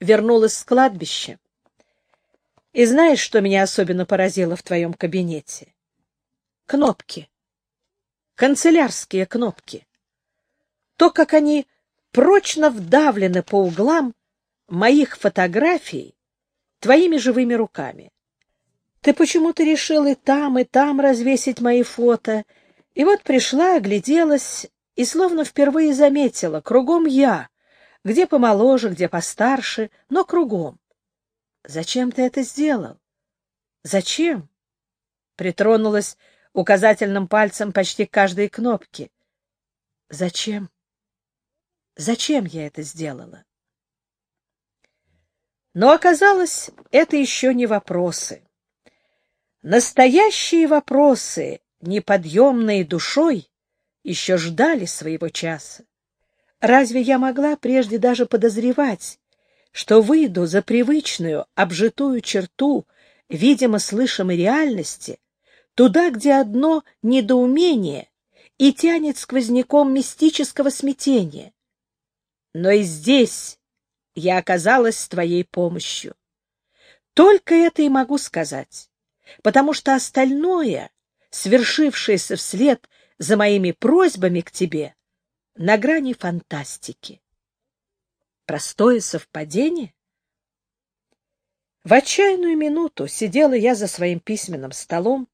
вернулась с кладбища. И знаешь, что меня особенно поразило в твоем кабинете? Кнопки. Канцелярские кнопки. То, как они прочно вдавлены по углам моих фотографий твоими живыми руками. Ты почему-то решил и там, и там развесить мои фото, и вот пришла, огляделась и словно впервые заметила, кругом я, где помоложе, где постарше, но кругом. Зачем ты это сделал? Зачем? Притронулась указательным пальцем почти к каждой кнопке. Зачем? Зачем я это сделала? Но оказалось, это еще не вопросы. Настоящие вопросы, неподъемные душой, еще ждали своего часа. Разве я могла прежде даже подозревать, что выйду за привычную, обжитую черту, видимо, слышимой реальности, туда, где одно недоумение и тянет сквозняком мистического смятения? Но и здесь я оказалась с твоей помощью. Только это и могу сказать, потому что остальное, свершившееся вслед за моими просьбами к тебе, на грани фантастики. Простое совпадение? В отчаянную минуту сидела я за своим письменным столом,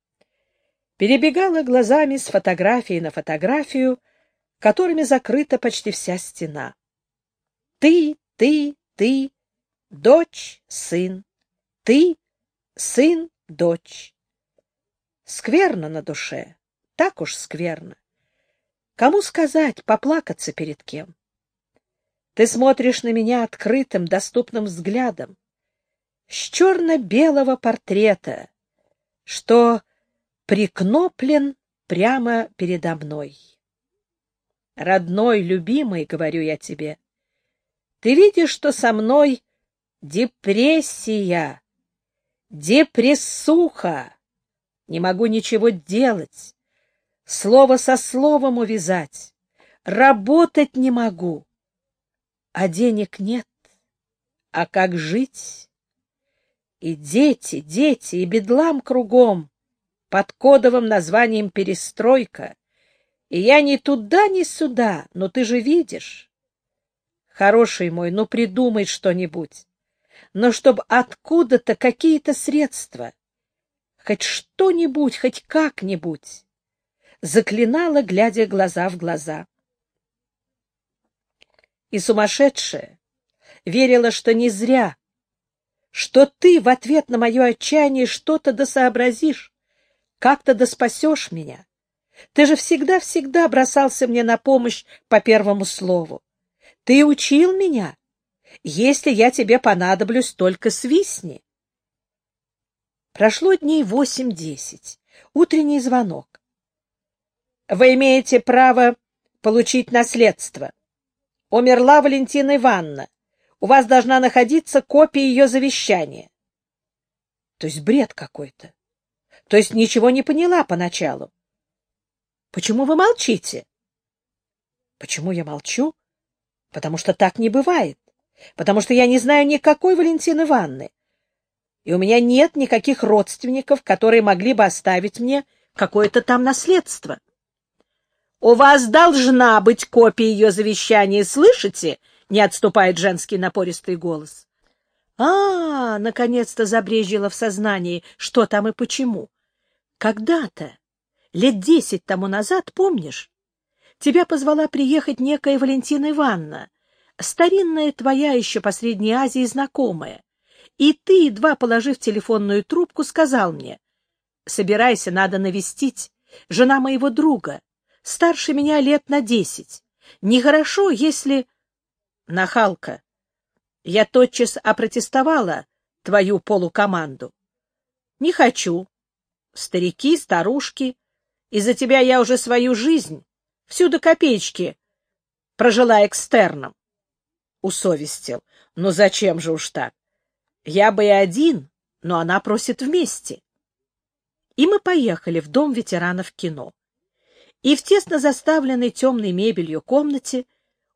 перебегала глазами с фотографии на фотографию, которыми закрыта почти вся стена. Ты, ты, ты, дочь, сын, ты, сын, дочь. Скверно на душе, так уж скверно. Кому сказать, поплакаться перед кем? Ты смотришь на меня открытым, доступным взглядом, с черно-белого портрета, что прикноплен прямо передо мной. Родной, любимый, говорю я тебе, ты видишь, что со мной депрессия, депрессуха, не могу ничего делать, слово со словом увязать, работать не могу, а денег нет. А как жить? И дети, дети, и бедлам кругом, под кодовым названием «перестройка». И я ни туда, ни сюда, но ты же видишь. Хороший мой, ну придумай что-нибудь. Но чтоб откуда-то какие-то средства. Хоть что-нибудь, хоть как-нибудь заклинала, глядя глаза в глаза. И сумасшедшая верила, что не зря, что ты в ответ на мое отчаяние что-то досообразишь, как-то доспасешь меня. Ты же всегда-всегда бросался мне на помощь по первому слову. Ты учил меня. Если я тебе понадоблюсь, только свистни. Прошло дней восемь-десять. Утренний звонок. Вы имеете право получить наследство. Умерла Валентина Ивановна. У вас должна находиться копия ее завещания. То есть бред какой-то. То есть ничего не поняла поначалу. Почему вы молчите? Почему я молчу? Потому что так не бывает. Потому что я не знаю никакой Валентины Ивановны. И у меня нет никаких родственников, которые могли бы оставить мне какое-то там наследство. У вас должна быть копия ее завещания, слышите? Не отступает женский напористый голос. А, наконец-то забрежило в сознании, что там и почему. Когда-то, лет десять тому назад, помнишь, тебя позвала приехать некая Валентина Ивановна, старинная твоя еще по Средней Азии знакомая, и ты, едва положив телефонную трубку, сказал мне, «Собирайся, надо навестить, жена моего друга, старше меня лет на десять. Нехорошо, если... Нахалка, я тотчас опротестовала твою полукоманду. Не хочу. Старики, старушки, из-за тебя я уже свою жизнь, всю до копеечки, прожила экстерном. Усовестил. Ну зачем же уж так? Я бы и один, но она просит вместе. И мы поехали в дом ветеранов кино и в тесно заставленной темной мебелью комнате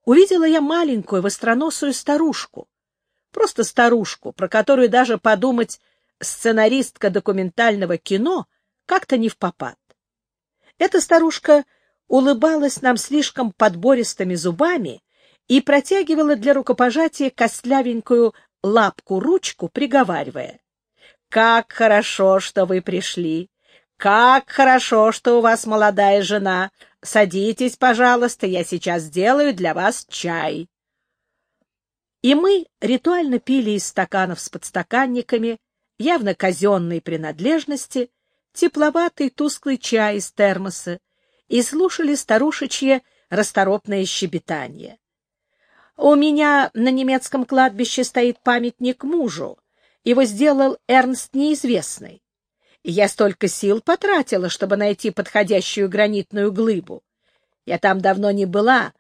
увидела я маленькую востроносую старушку, просто старушку, про которую даже подумать сценаристка документального кино как-то не в попад. Эта старушка улыбалась нам слишком подбористыми зубами и протягивала для рукопожатия костлявенькую лапку-ручку, приговаривая. «Как хорошо, что вы пришли! Как хорошо, что у вас молодая жена! Садитесь, пожалуйста, я сейчас сделаю для вас чай!» И мы ритуально пили из стаканов с подстаканниками, явно казенной принадлежности, тепловатый тусклый чай из термоса и слушали старушечье расторопное щебетание. У меня на немецком кладбище стоит памятник мужу. Его сделал Эрнст Неизвестный. Я столько сил потратила, чтобы найти подходящую гранитную глыбу. Я там давно не была.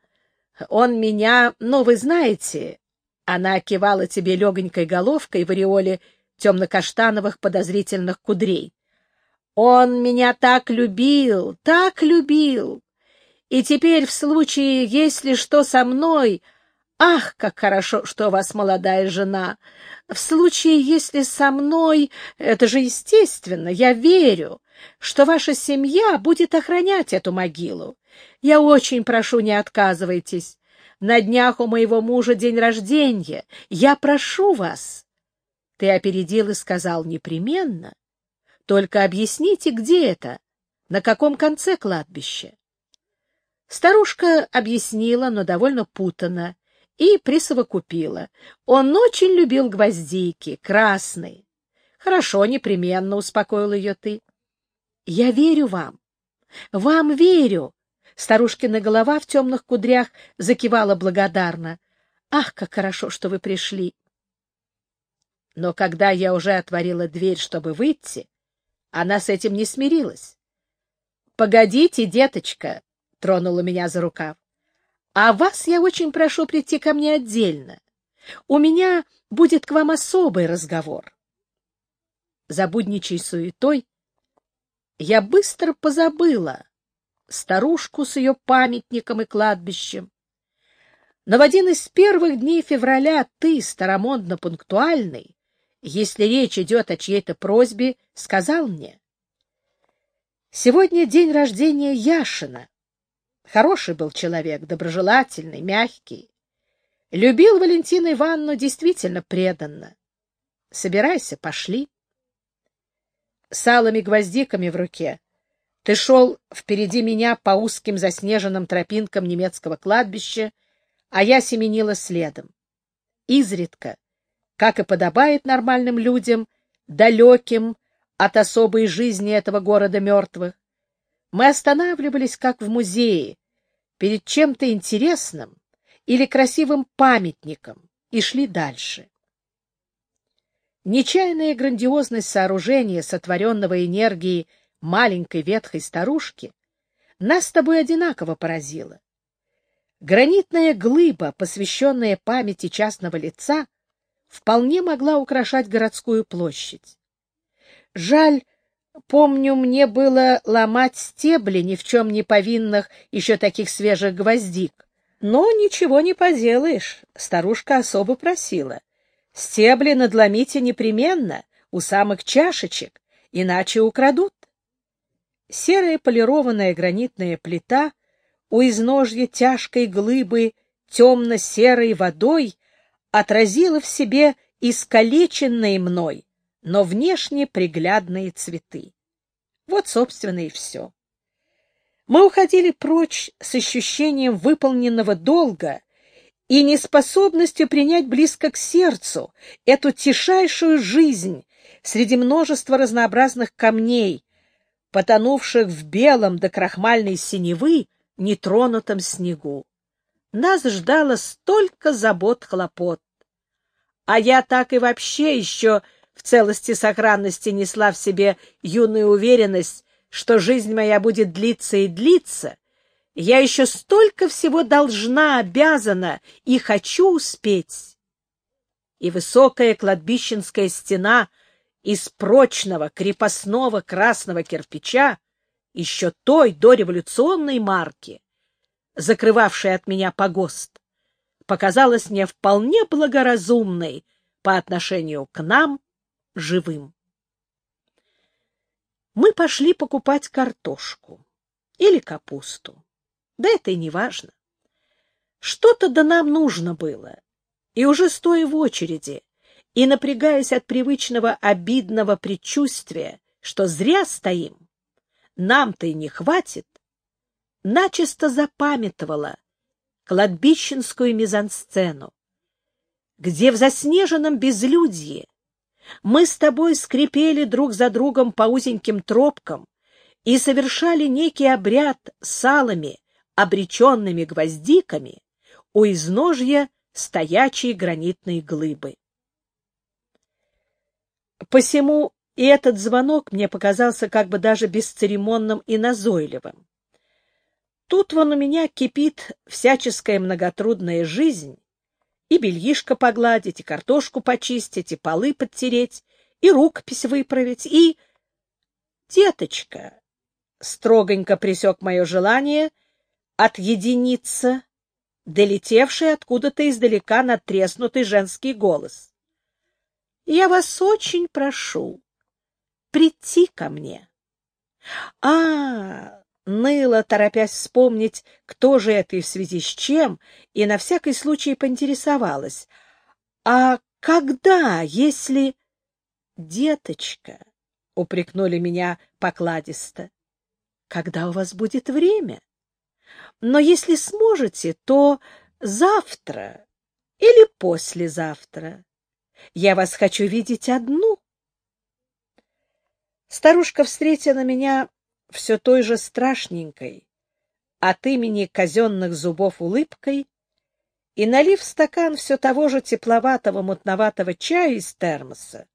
Он меня, ну, вы знаете... Она кивала тебе легонькой головкой в ореоле темно-каштановых подозрительных кудрей. Он меня так любил, так любил. И теперь в случае, если что со мной, Ах, как хорошо, что у вас молодая жена! В случае, если со мной, это же естественно, я верю, что ваша семья будет охранять эту могилу. Я очень прошу, не отказывайтесь. На днях у моего мужа день рождения. Я прошу вас. Ты опередил и сказал непременно. Только объясните, где это, на каком конце кладбища. Старушка объяснила, но довольно путанно и присовокупила. Он очень любил гвоздики, красные. Хорошо, непременно, — успокоил ее ты. Я верю вам. Вам верю. Старушкина голова в темных кудрях закивала благодарно. Ах, как хорошо, что вы пришли. Но когда я уже отворила дверь, чтобы выйти, она с этим не смирилась. — Погодите, деточка, — тронула меня за рукав. А вас я очень прошу прийти ко мне отдельно. У меня будет к вам особый разговор. За будничей суетой я быстро позабыла старушку с ее памятником и кладбищем. Но в один из первых дней февраля ты, старомодно пунктуальный, если речь идет о чьей-то просьбе, сказал мне, «Сегодня день рождения Яшина. Хороший был человек, доброжелательный, мягкий. Любил Валентину Ивановну действительно преданно. Собирайся, пошли. С алыми гвоздиками в руке ты шел впереди меня по узким заснеженным тропинкам немецкого кладбища, а я семенила следом. Изредка, как и подобает нормальным людям, далеким от особой жизни этого города мертвых, мы останавливались, как в музее, перед чем-то интересным или красивым памятником и шли дальше. Нечаянная грандиозность сооружения, сотворенного энергией маленькой ветхой старушки, нас с тобой одинаково поразила. Гранитная глыба, посвященная памяти частного лица, вполне могла украшать городскую площадь. Жаль, Помню, мне было ломать стебли ни в чем не повинных еще таких свежих гвоздик. Но ничего не поделаешь, старушка особо просила. Стебли надломите непременно, у самых чашечек, иначе украдут. Серая полированная гранитная плита у изножья тяжкой глыбы темно-серой водой отразила в себе искалеченные мной но внешне приглядные цветы. Вот, собственно, и все. Мы уходили прочь с ощущением выполненного долга и неспособностью принять близко к сердцу эту тишайшую жизнь среди множества разнообразных камней, потонувших в белом до крахмальной синевы нетронутом снегу. Нас ждало столько забот-хлопот. А я так и вообще еще в целости сохранности несла в себе юную уверенность, что жизнь моя будет длиться и длиться, я еще столько всего должна, обязана и хочу успеть. И высокая кладбищенская стена из прочного крепостного красного кирпича, еще той дореволюционной марки, закрывавшей от меня погост, показалась мне вполне благоразумной по отношению к нам живым. Мы пошли покупать картошку или капусту. Да это и не важно. Что-то да нам нужно было. И уже стоя в очереди и напрягаясь от привычного обидного предчувствия, что зря стоим, нам-то и не хватит, начисто запамятовала кладбищенскую мизансцену, где в заснеженном безлюдье мы с тобой скрипели друг за другом по узеньким тропкам и совершали некий обряд салами, обреченными гвоздиками, у изножья стоячей гранитной глыбы. Посему и этот звонок мне показался как бы даже бесцеремонным и назойливым. Тут вон у меня кипит всяческая многотрудная жизнь, и бельишко погладить, и картошку почистить, и полы подтереть, и рукопись выправить, и... Деточка, строгонько присек мое желание отъединиться, долетевший откуда-то издалека надтреснутый женский голос. Я вас очень прошу прийти ко мне. А, ныла, торопясь вспомнить, кто же это и в связи с чем, и на всякий случай поинтересовалась. «А когда, если...» «Деточка», — упрекнули меня покладисто, — «когда у вас будет время? Но если сможете, то завтра или послезавтра. Я вас хочу видеть одну». Старушка встретила меня все той же страшненькой, от имени казенных зубов улыбкой, и, налив стакан все того же тепловатого мутноватого чая из термоса,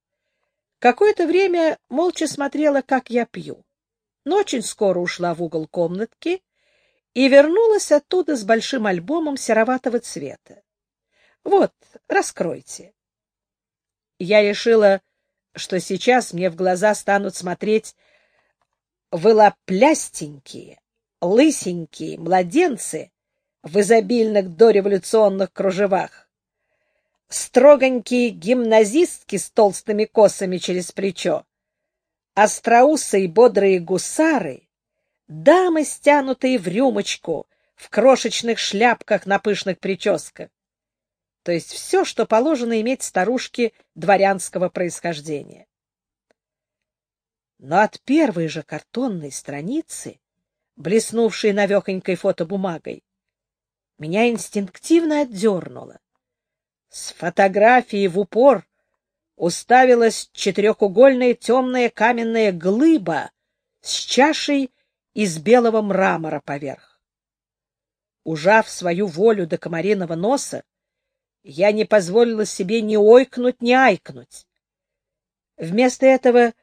какое-то время молча смотрела, как я пью, но очень скоро ушла в угол комнатки и вернулась оттуда с большим альбомом сероватого цвета. Вот, раскройте. Я решила, что сейчас мне в глаза станут смотреть вылоплястенькие, лысенькие младенцы в изобильных дореволюционных кружевах, строгонькие гимназистки с толстыми косами через плечо, остроусые бодрые гусары, дамы, стянутые в рюмочку, в крошечных шляпках на пышных прическах. То есть все, что положено иметь старушке дворянского происхождения. Но от первой же картонной страницы, блеснувшей навехонькой фотобумагой, меня инстинктивно отдернуло. С фотографии в упор уставилась четырехугольная темная каменная глыба с чашей из белого мрамора поверх. Ужав свою волю до комариного носа, я не позволила себе ни ойкнуть, ни айкнуть. Вместо этого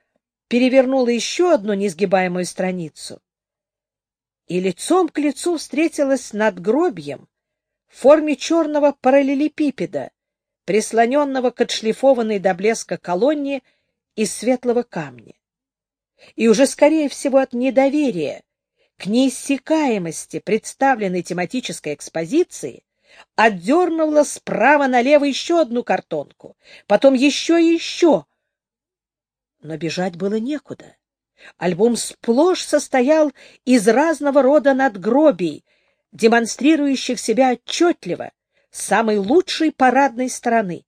перевернула еще одну несгибаемую страницу и лицом к лицу встретилась над гробьем в форме черного параллелепипеда, прислоненного к отшлифованной до блеска колонне из светлого камня. И уже, скорее всего, от недоверия к неиссякаемости представленной тематической экспозиции отдернула справа налево еще одну картонку, потом еще и еще, но бежать было некуда. Альбом сплошь состоял из разного рода надгробий, демонстрирующих себя отчетливо, с самой лучшей парадной стороны.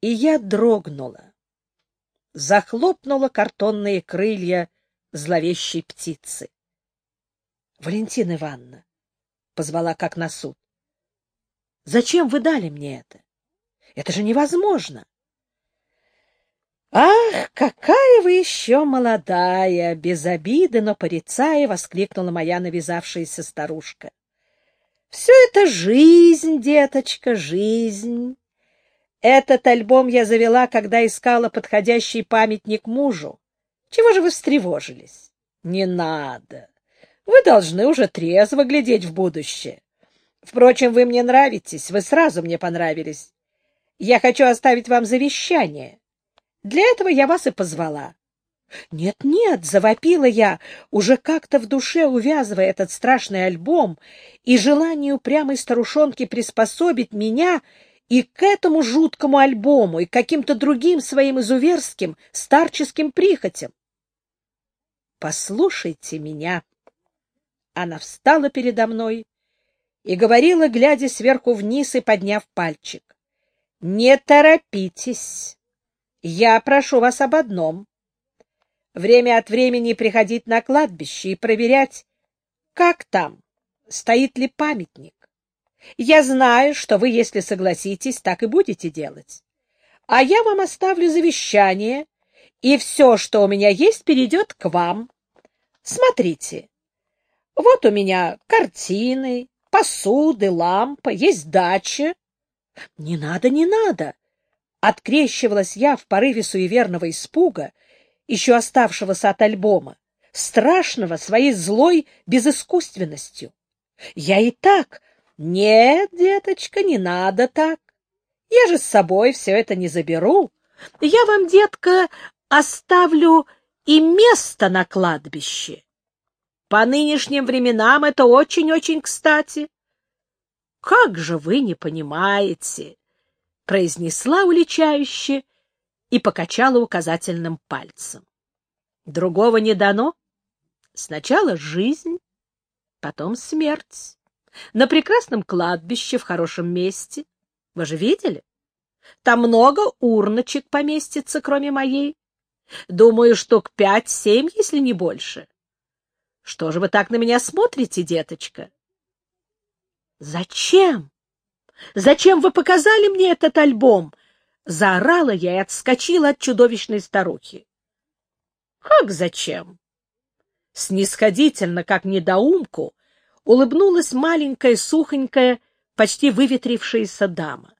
И я дрогнула, захлопнула картонные крылья зловещей птицы. — Валентина Ивановна, — позвала как на суд, — зачем вы дали мне это? Это же невозможно. «Ах, какая вы еще молодая!» — без обиды, но порицая, воскликнула моя навязавшаяся старушка. «Все это жизнь, деточка, жизнь. Этот альбом я завела, когда искала подходящий памятник мужу. Чего же вы встревожились? Не надо. Вы должны уже трезво глядеть в будущее. Впрочем, вы мне нравитесь, вы сразу мне понравились. Я хочу оставить вам завещание». Для этого я вас и позвала. «Нет-нет», — завопила я, уже как-то в душе увязывая этот страшный альбом и желание упрямой старушонки приспособить меня и к этому жуткому альбому, и к каким-то другим своим изуверским, старческим прихотям. «Послушайте меня!» Она встала передо мной и говорила, глядя сверху вниз и подняв пальчик. «Не торопитесь. Я прошу вас об одном. Время от времени приходить на кладбище и проверять, как там, стоит ли памятник. Я знаю, что вы, если согласитесь, так и будете делать. А я вам оставлю завещание, и все, что у меня есть, перейдет к вам. Смотрите, вот у меня картины, посуды, лампа, есть дача. Не надо, не надо. Открещивалась я в порыве суеверного испуга, еще оставшегося от альбома, страшного своей злой безыскусственностью. Я и так... Нет, деточка, не надо так. Я же с собой все это не заберу. Я вам, детка, оставлю и место на кладбище. По нынешним временам это очень-очень кстати. — Как же вы не понимаете? — произнесла уличающе и покачала указательным пальцем. — Другого не дано. Сначала жизнь, потом смерть. На прекрасном кладбище в хорошем месте. Вы же видели? Там много урночек поместится, кроме моей. Думаю, штук пять-семь, если не больше. Что же вы так на меня смотрите, деточка? Зачем? Зачем вы показали мне этот альбом? Заорала я и отскочила от чудовищной старухи. Как зачем? Снисходительно, как недоумку, улыбнулась маленькая, сухонькая, почти выветрившаяся дама.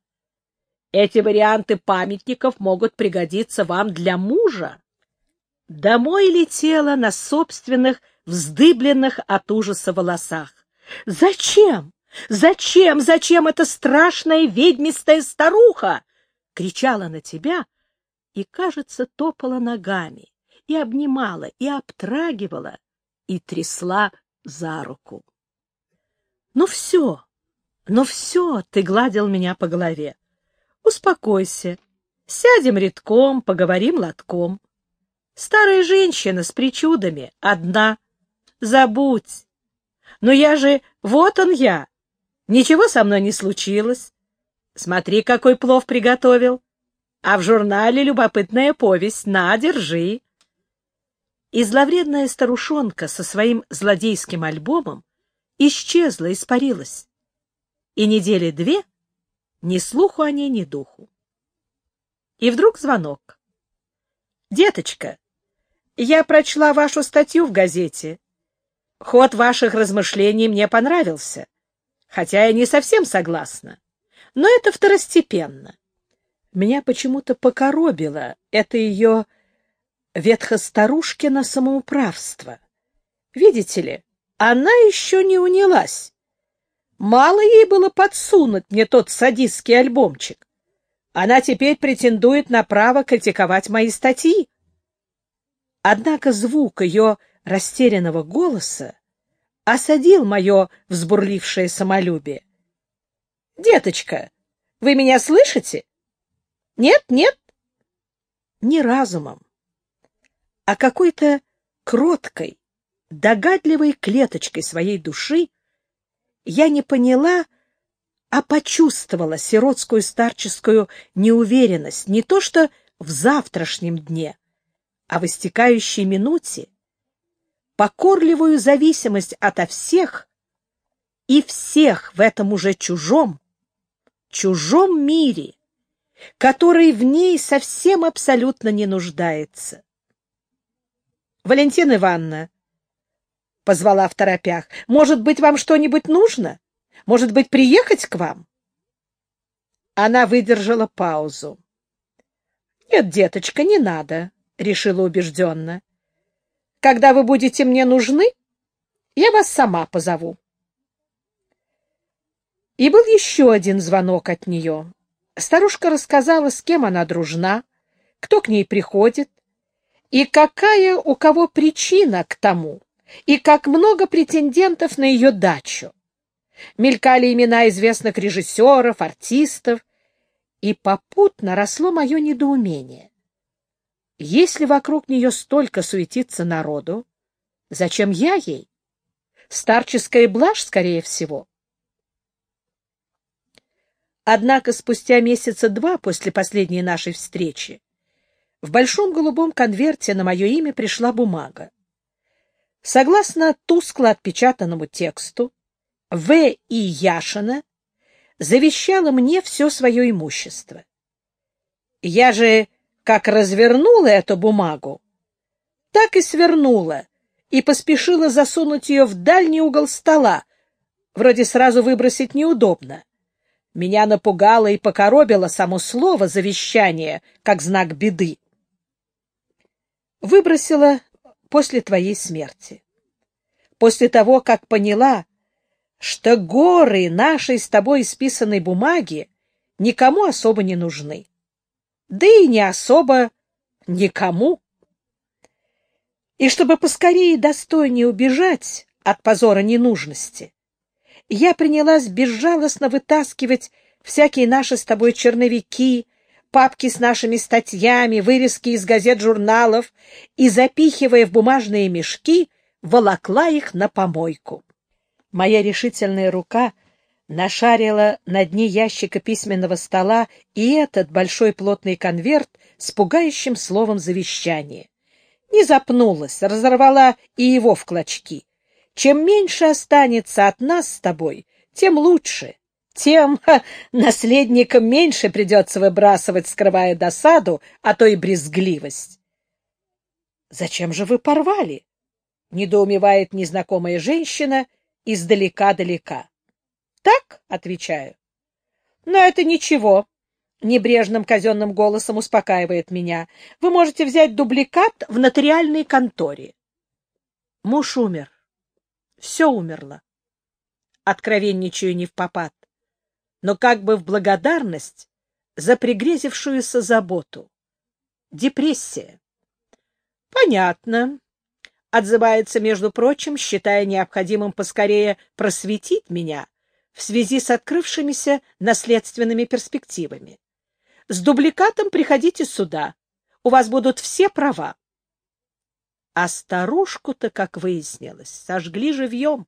Эти варианты памятников могут пригодиться вам для мужа. Домой летела на собственных вздыбленных от ужаса волосах. «Зачем? Зачем? Зачем эта страшная ведьмистая старуха?» — кричала на тебя и, кажется, топала ногами, и обнимала, и обтрагивала, и трясла за руку. «Ну все, ну все!» — ты гладил меня по голове. «Успокойся, сядем редком, поговорим лотком. Старая женщина с причудами, одна — Забудь. Но я же... Вот он я. Ничего со мной не случилось. Смотри, какой плов приготовил. А в журнале любопытная повесть. На, держи. И зловредная старушонка со своим злодейским альбомом исчезла, испарилась. И недели две ни слуху о ней, ни духу. И вдруг звонок. «Деточка, я прочла вашу статью в газете. Ход ваших размышлений мне понравился, хотя я не совсем согласна. Но это второстепенно. Меня почему-то покоробило это ее ветхостарушкино самоуправство. Видите ли, она еще не унялась. Мало ей было подсунуть мне тот садистский альбомчик. Она теперь претендует на право критиковать мои статьи. Однако звук ее растерянного голоса осадил мое взбурлившее самолюбие. — Деточка, вы меня слышите? — Нет, нет. Не разумом, а какой-то кроткой, догадливой клеточкой своей души я не поняла, а почувствовала сиротскую старческую неуверенность не то что в завтрашнем дне, а в истекающей минуте, покорливую зависимость ото всех и всех в этом уже чужом, чужом мире, который в ней совсем абсолютно не нуждается. Валентина Ивановна, — позвала в торопях, — может быть, вам что-нибудь нужно? Может быть, приехать к вам? Она выдержала паузу. — Нет, деточка, не надо, — решила убежденно. Когда вы будете мне нужны, я вас сама позову. И был еще один звонок от нее. Старушка рассказала, с кем она дружна, кто к ней приходит, и какая у кого причина к тому, и как много претендентов на ее дачу. Мелькали имена известных режиссеров, артистов, И попутно росло мое недоумение. Если вокруг нее столько суетится народу, зачем я ей? Старческая блажь, скорее всего. Однако спустя месяца два после последней нашей встречи в большом голубом конверте на мое имя пришла бумага. Согласно тускло отпечатанному тексту, В. И. Яшина завещала мне все свое имущество. Я же как развернула эту бумагу, так и свернула и поспешила засунуть ее в дальний угол стола, вроде сразу выбросить неудобно. Меня напугало и покоробило само слово «завещание» как знак беды. Выбросила после твоей смерти. После того, как поняла, что горы нашей с тобой исписанной бумаги никому особо не нужны. Да и не особо никому. И чтобы поскорее достойнее убежать от позора ненужности, я принялась безжалостно вытаскивать всякие наши с тобой черновики, папки с нашими статьями, вырезки из газет-журналов и, запихивая в бумажные мешки, волокла их на помойку. Моя решительная рука нашарила на дне ящика письменного стола и этот большой плотный конверт с пугающим словом завещания. Не запнулась, разорвала и его в клочки. Чем меньше останется от нас с тобой, тем лучше тем ха, наследникам меньше придется выбрасывать, скрывая досаду, а то и брезгливость. — Зачем же вы порвали? — недоумевает незнакомая женщина издалека-далека. — Так, — отвечаю. — Но это ничего, — небрежным казенным голосом успокаивает меня. — Вы можете взять дубликат в нотариальной конторе. Муж умер. Все умерло. Откровенничаю не в попад но как бы в благодарность за пригрезившуюся заботу. Депрессия. Понятно. Отзывается, между прочим, считая необходимым поскорее просветить меня в связи с открывшимися наследственными перспективами. С дубликатом приходите сюда. У вас будут все права. А старушку-то, как выяснилось, сожгли живьем.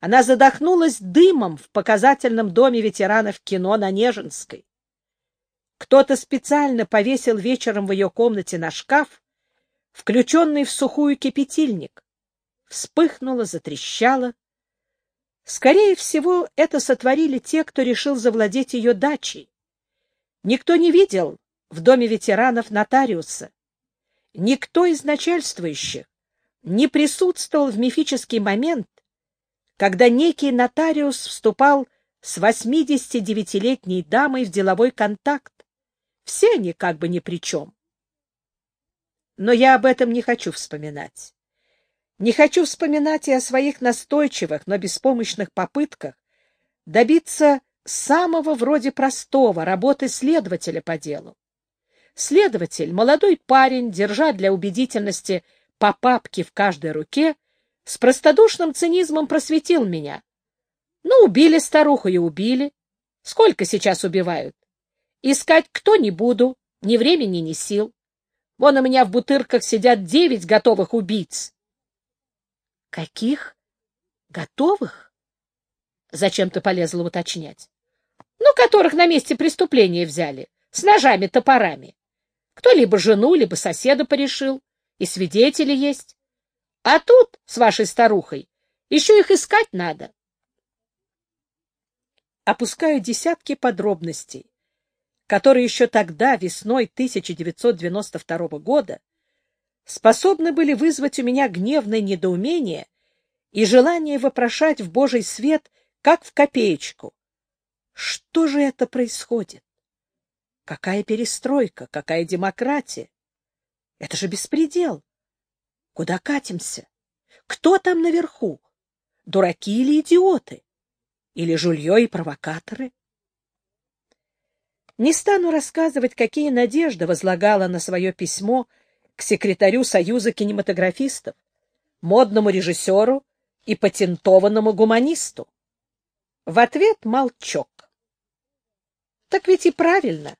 Она задохнулась дымом в показательном доме ветеранов кино на Нежинской. Кто-то специально повесил вечером в ее комнате на шкаф, включенный в сухую кипятильник. Вспыхнуло, затрещало. Скорее всего, это сотворили те, кто решил завладеть ее дачей. Никто не видел в доме ветеранов нотариуса. Никто из начальствующих не присутствовал в мифический момент, когда некий нотариус вступал с 89-летней дамой в деловой контакт. Все они как бы ни при чем. Но я об этом не хочу вспоминать. Не хочу вспоминать и о своих настойчивых, но беспомощных попытках добиться самого вроде простого работы следователя по делу. Следователь, молодой парень, держа для убедительности по папке в каждой руке, с простодушным цинизмом просветил меня. Ну, убили старуху и убили. Сколько сейчас убивают? Искать кто не буду, ни времени, ни сил. Вон у меня в бутырках сидят девять готовых убийц. Каких? Готовых? Зачем ты полезла уточнять? Ну, которых на месте преступления взяли, с ножами-топорами. Кто либо жену, либо соседа порешил, и свидетели есть. А тут, с вашей старухой, еще их искать надо. Опускаю десятки подробностей, которые еще тогда, весной 1992 года, способны были вызвать у меня гневное недоумение и желание вопрошать в Божий свет, как в копеечку. Что же это происходит? Какая перестройка, какая демократия? Это же беспредел. Куда катимся? Кто там наверху? Дураки или идиоты? Или жулье и провокаторы? Не стану рассказывать, какие надежды возлагала на свое письмо секретарю Союза кинематографистов, модному режиссеру и патентованному гуманисту. В ответ молчок. Так ведь и правильно.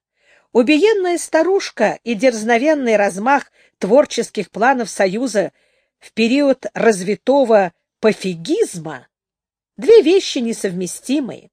Убиенная старушка и дерзновенный размах творческих планов Союза в период развитого пофигизма — две вещи несовместимые.